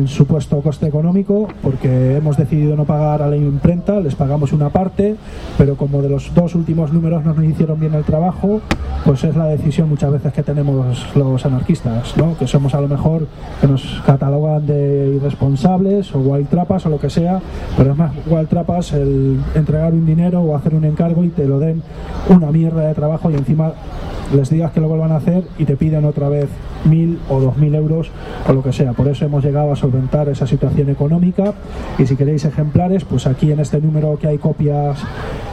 supuesto coste económico porque hemos decidido no pagar a la imprenta, les pagamos una parte, pero como de los dos últimos números no nos hicieron bien el trabajo, pues es la decisión muchas veces que tenemos los anarquistas, ¿no? que somos a lo mejor que nos catalogan de irresponsables o wild trapas o lo que sea, pero es más wild trapas el entregar un dinero o hacer un encargo y te lo den una mierda de trabajo y encima les digas que lo vuelvan a hacer y te piden otra vez mil o dos mil euros o lo que sea. Por eso hemos llegado a solventar esa situación económica y si queréis ejemplares, pues aquí en este número que hay copias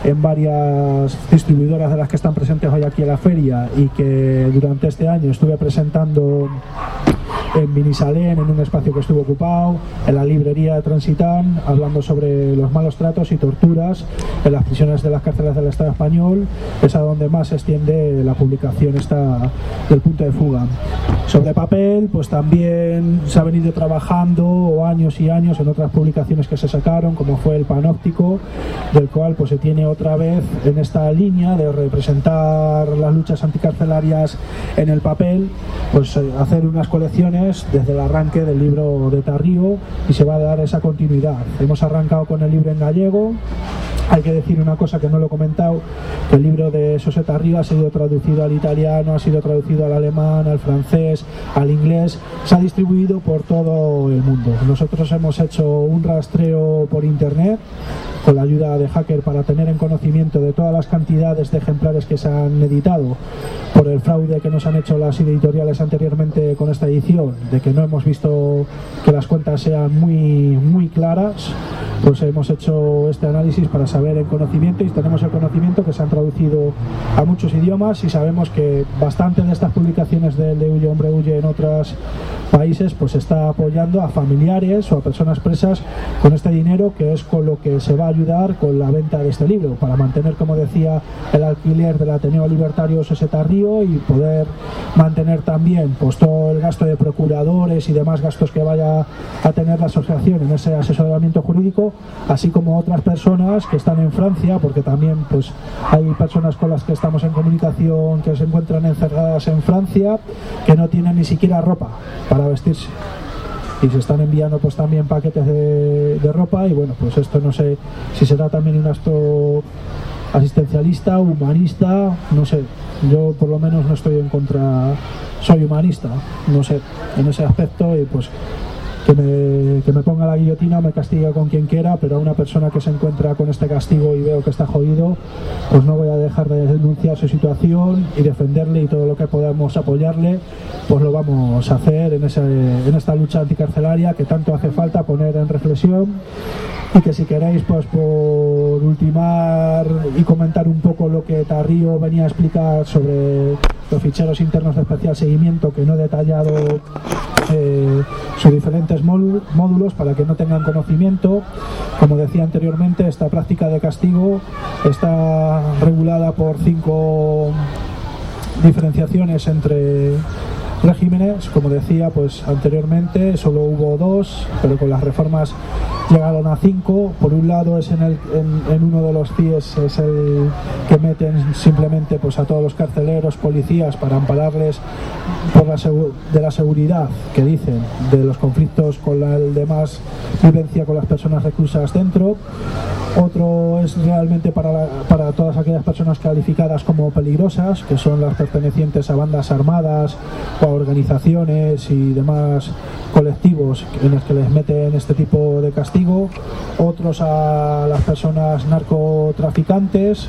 en varias distribuidoras de las que están presentes hoy aquí en la feria y que durante este año estuve presentando en Minisalén, en un espacio que estuvo ocupado, en la librería de Transitán, hablando sobre los malos tratos y torturas en las prisiones de las cárceles del Estado español, es a donde más se extiende la publicación esta del punto de fuga. Sobre papel, pues también se ha venido trabajando años y años en otras publicaciones que se sacaron, como fue el panóptico, del cual pues se tiene otra vez en esta línea de representar las luchas anticarcelarias en el papel, pues eh, hacer unas colecciones desde el arranque del libro de Tarrío y se va a dar esa continuidad. Hemos arrancado con el libro en gallego, hay que decir una cosa que no lo he comentado, que el libro de Soseta Río ha sido traducido al italiano, ha sido traducido al alemán, al francés, al inglés, se ha distribuido por todo el mundo. Nosotros hemos hecho un rastreo por internet con la ayuda de hacker para tener en conocimiento de todas las cantidades de ejemplares que se han editado por el fraude que nos han hecho las editoriales anteriormente con esta edición, de que no hemos visto que las cuentas sean muy, muy claras, pues hemos hecho este análisis para saber el conocimiento y tenemos el conocimiento que se han traducido a muchos idiomas y sabemos que bastante de estas publicaciones de, de Huye Hombre Huye en otros países pues está apoyando a familiares o a personas presas con este dinero que es con lo que se va a ayudar con la venta de este libro para mantener como decía el alquiler del Ateneo Libertario Seseta Río y poder mantener también pues todo el gasto de procuradores y demás gastos que vaya a tener la asociación en ese asesoramiento jurídico así como otras personas que están en Francia porque también pues hay personas con las que estamos en comunicación que se encuentran encerradas en Francia que no tienen ni siquiera ropa para vestirse y se están enviando pues también paquetes de, de, ropa. Y bueno pues esto no sé si será también un acto asistencialista, humanista, no sé, yo por lo menos no estoy en contra, soy humanista, no sé, en ese aspecto. Y pues que me, que me, ponga la guillotina me castigue con quien quiera, pero a una persona que se encuentra con este castigo y veo que está jodido, pues no voy a dejar de denunciar su situación y defenderle y todo lo que podamos apoyarle, pues lo vamos a hacer en, ese, en esta lucha anticarcelaria que tanto hace falta poner en reflexión. Y que si queréis pues por ultimar y comentar un poco lo que Tarrío venía a explicar sobre los ficheros internos de especial seguimiento que no he detallado eh, sus diferentes módulos para que no tengan conocimiento. Como decía anteriormente esta práctica de castigo está regulada por cinco diferenciaciones entre regímenes, como decía pues anteriormente solo hubo dos, pero con las reformas llegaron a cinco. Por un lado es en, el, en, en, uno de los CIES es el que meten simplemente pues a todos los carceleros, policías para ampararles por la de la seguridad que dicen de los conflictos con la el demás vivencia con las personas reclusas dentro. Otro es realmente para, la, para todas aquellas personas calificadas como peligrosas, que son las pertenecientes a bandas armadas o organizaciones y demás colectivos en los que les meten este tipo de castigo. Otros a las personas narcotraficantes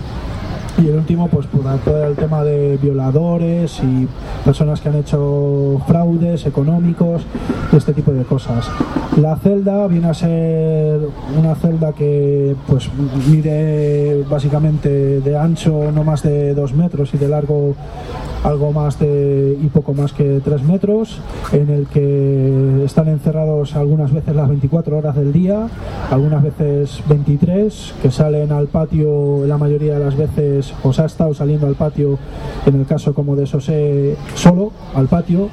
y el último pues por todo el tema de violadores y personas que han hecho fraudes económicos este tipo de cosas. La celda viene a ser una celda que pues mide básicamente de ancho no más de dos metros y de largo algo más de y poco más que tres metros en el que están encerrados algunas veces las 24 horas del día algunas veces 23 que salen al patio la mayoría de las veces os ha estado saliendo al patio, en el caso como de Sosé, solo al patio,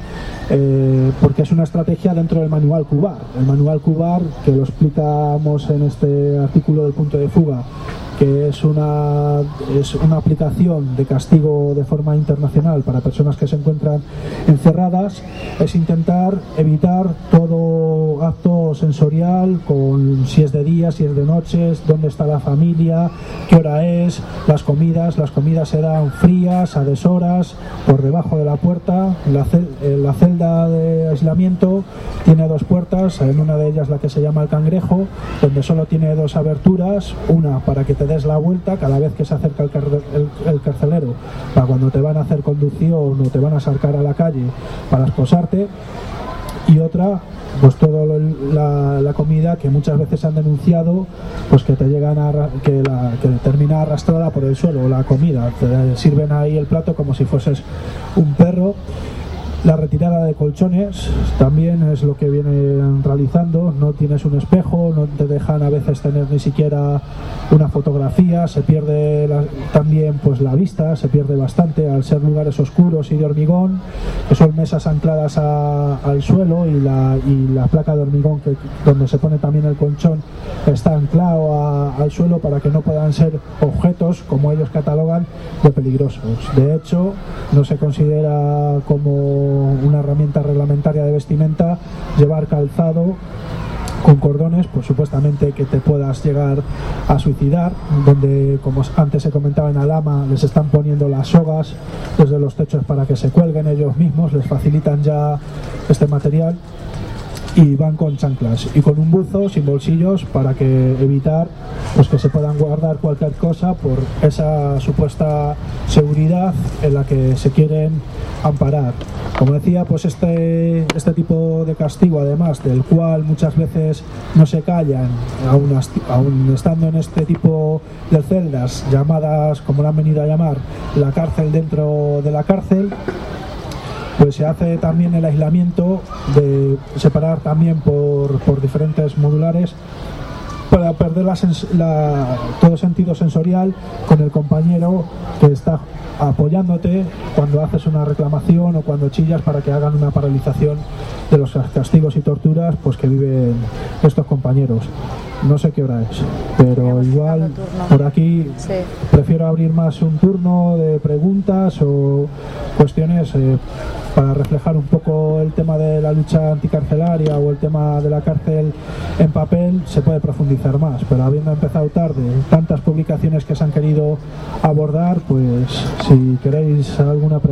eh, porque es una estrategia dentro del manual Cubar. El manual Cubar, que lo explicamos en este artículo del punto de fuga, que es una, es una aplicación de castigo de forma internacional para personas que se encuentran encerradas, es intentar evitar todo acto sensorial con si es de día, si es de noches, dónde está la familia, qué hora es, las comidas, las comidas serán frías, a deshoras, por debajo de la puerta, la, cel la celda de aislamiento tiene dos puertas, en una de ellas la que se llama el cangrejo, donde solo tiene dos aberturas, una para que te des la vuelta cada vez que se acerca el, car el, el, carcelero, para cuando te van a hacer conducción o te van a sacar a la calle para esposarte, y otra pues toda la, la, comida que muchas veces han denunciado pues que te llegan a que, la, que termina arrastrada por el suelo la comida. Te sirven ahí el plato como si fueses un perro la retirada de colchones también es lo que vienen realizando, no tienes un espejo, no te dejan a veces tener ni siquiera una fotografía, se pierde la, también pues la vista, se pierde bastante al ser lugares oscuros y de hormigón, que son mesas ancladas a, al suelo y la, y la, placa de hormigón que, donde se pone también el colchón está anclado a, al suelo para que no puedan ser objetos, como ellos catalogan, de peligrosos. De hecho, no se considera como una herramienta reglamentaria de vestimenta llevar calzado con cordones, pues supuestamente que te puedas llegar a suicidar, donde como antes se comentaba en Alama, les están poniendo las sogas desde los techos para que se cuelguen ellos mismos, les facilitan ya este material y van con chanclas y con un buzo sin bolsillos para que evitar pues que se puedan guardar cualquier cosa por esa supuesta seguridad en la que se quieren amparar. Como decía, pues este, este tipo de castigo, además, del cual muchas veces no se callan, aún, aún estando en este tipo de celdas llamadas, como lo han venido a llamar, la cárcel dentro de la cárcel, pues se hace también el aislamiento de separar también por, diferentes modulares para perder la, todo sentido sensorial con el compañero que está apoyándote cuando haces una reclamación o cuando chillas para que hagan una paralización de los castigos y torturas pues que viven estos compañeros. No sé qué hora es, pero igual por aquí prefiero abrir más un turno de preguntas o cuestiones eh, para reflejar un poco el tema de la lucha anticarcelaria o el tema de la cárcel en papel, se puede profundizar más, pero habiendo empezado tarde, tantas publicaciones que se han querido abordar, pues si queréis alguna pregunta.